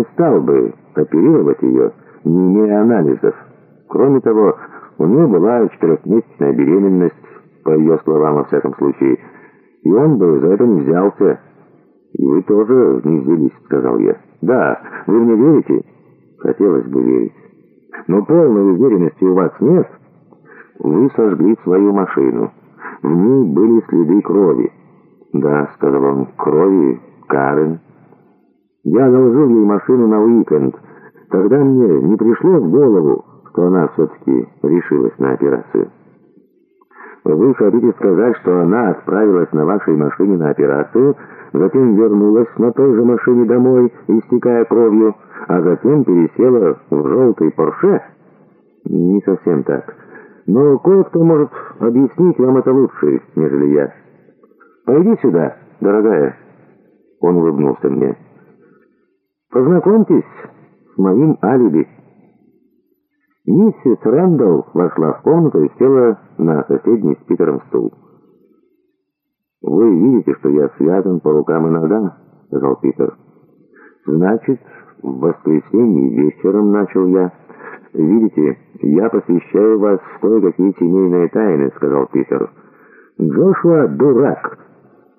не стал бы оперировать ее, не имея анализов. Кроме того, у нее была четырехмесячная беременность, по ее словам, во всяком случае, и он бы за это не взялся. «И вы тоже не взялись», — сказал я. «Да, вы мне верите?» «Хотелось бы верить. Но полной уверенности у вас нет. Вы сожгли свою машину. В ней были следы крови». «Да», — сказал он, — «крови Карен». «Я одолжил ей машину на уикенд. Тогда мне не пришло в голову, что она все-таки решилась на операцию». Вы хотите сказать, что она отправилась на вашей машине на операцию, затем вернулась на той же машине домой, истекая кровью, а затем пересела в желтый Порше? Не совсем так. Но кое-кто может объяснить вам это лучше, нежели я. Пойди сюда, дорогая. Он улыбнулся мне. Познакомьтесь с моим алиби. Миссис Рэндалл вошла в комнату и села на соседний с Питером стул. «Вы видите, что я связан по рукам и ногам», — сказал Питер. «Значит, в воскресенье вечером начал я. Видите, я посвящаю вас в кое-какие семейные тайны», — сказал Питер. «Джошуа дурак.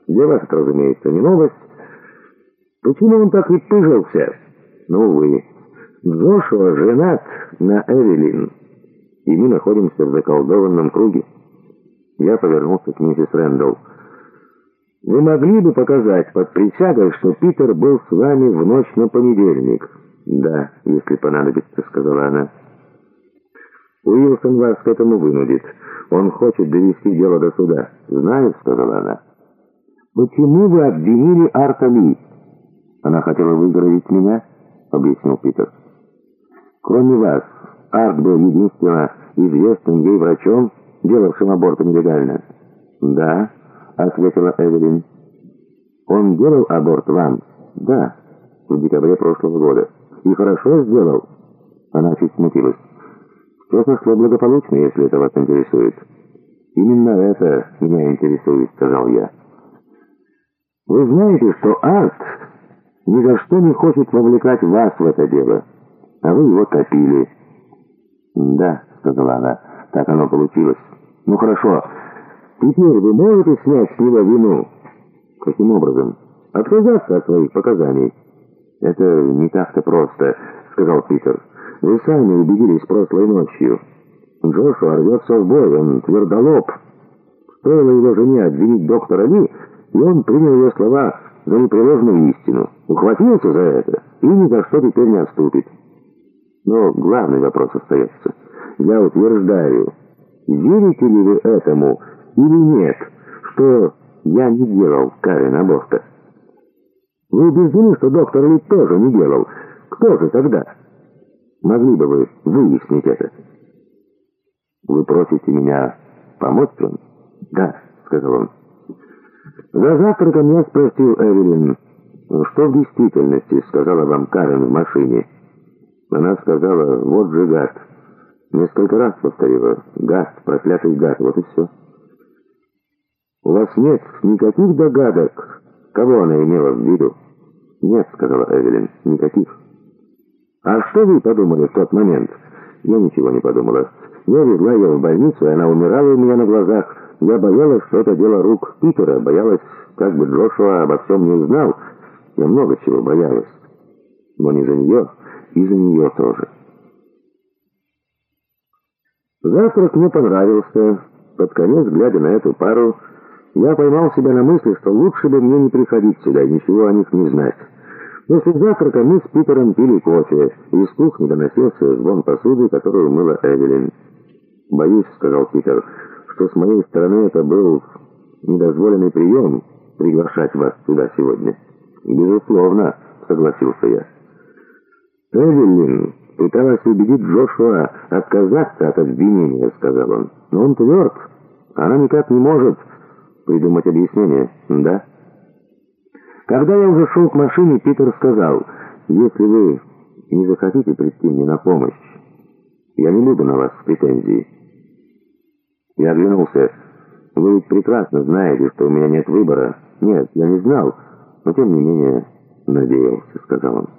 Для вас это, разумеется, не новость. Почему он так и пыжился? Ну, вы...» Джошуа женат на Эвелин, и мы находимся в заколдованном круге. Я повернулся к миссис Рэндалл. «Вы могли бы показать под присягой, что Питер был с вами в ночь на понедельник?» «Да, если понадобится», — сказала она. «Уилсон вас к этому вынудит. Он хочет довести дело до суда». «Знаю», — сказала она. «Почему вы обвинили Арта Ли?» «Она хотела выгородить меня», — объяснил Питер. Кроме вас, Арт был единственно известным ей врачом, делавшим аборты нелегально. «Да», — ответила Эвелин. «Он делал аборт вам?» «Да, в декабре прошлого года». «И хорошо сделал?» Она чуть смутилась. «Все прошло благополучно, если это вас интересует». «Именно это меня интересует», — сказал я. «Вы знаете, что Арт ни за что не хочет вовлекать вас в это дело» а вы его топили». «Да», — сказала она, — «так оно получилось». «Ну хорошо, теперь вы можете снять с него вину?» «Каким образом?» «Отказаться от своих показаний». «Это не так-то просто», — сказал Питер. «Вы сами убедились прошлой ночью. Джошуа рвется в бой, он твердолоб. Стоило его жене обвинить доктора Ли, и он принял ее слова за непреложную истину. Ухватился за это и ни за что теперь не отступит». Но главный вопрос остается. Я утверждаю, верите ли вы этому или нет, что я не делал Карен аборта? Вы убеждены, что доктор Ли тоже не делал. Кто же тогда? Могли бы вы выяснить это? Вы просите меня помочь вам? Да, сказал он. За завтраком я спросил Эвелин, что в действительности сказала вам Карен в машине. Она сказала, вот же гад. Несколько раз повторила, гад, проклятый гад, вот и все. У вас нет никаких догадок, кого она имела в виду? Нет, сказала Эвелин, никаких. А что вы подумали в тот момент? Я ничего не подумала. Я везла ее в больницу, и она умирала у меня на глазах. Я боялась, что это дело рук Питера, боялась, как бы Джошуа обо всем не узнал. Я много чего боялась. Но не за нее и за нее тоже. Завтрак мне понравился. Под конец, глядя на эту пару, я поймал себя на мысли, что лучше бы мне не приходить сюда и ничего о них не знать. После завтрака мы с Питером пили кофе, и из кухни доносился звон посуды, которую мыла Эвелин. «Боюсь», — сказал Питер, — «что с моей стороны это был недозволенный прием приглашать вас сюда сегодня». «Безусловно», — согласился я. «Эвелин пыталась убедить Джошуа отказаться от обвинения», — сказал он. «Но он тверд. Она никак не может придумать объяснение, да?» Когда я уже шел к машине, Питер сказал, «Если вы не захотите прийти мне на помощь, я не буду на вас претензий». Я оглянулся. «Вы ведь прекрасно знаете, что у меня нет выбора». «Нет, я не знал, но тем не менее надеялся», — сказал он.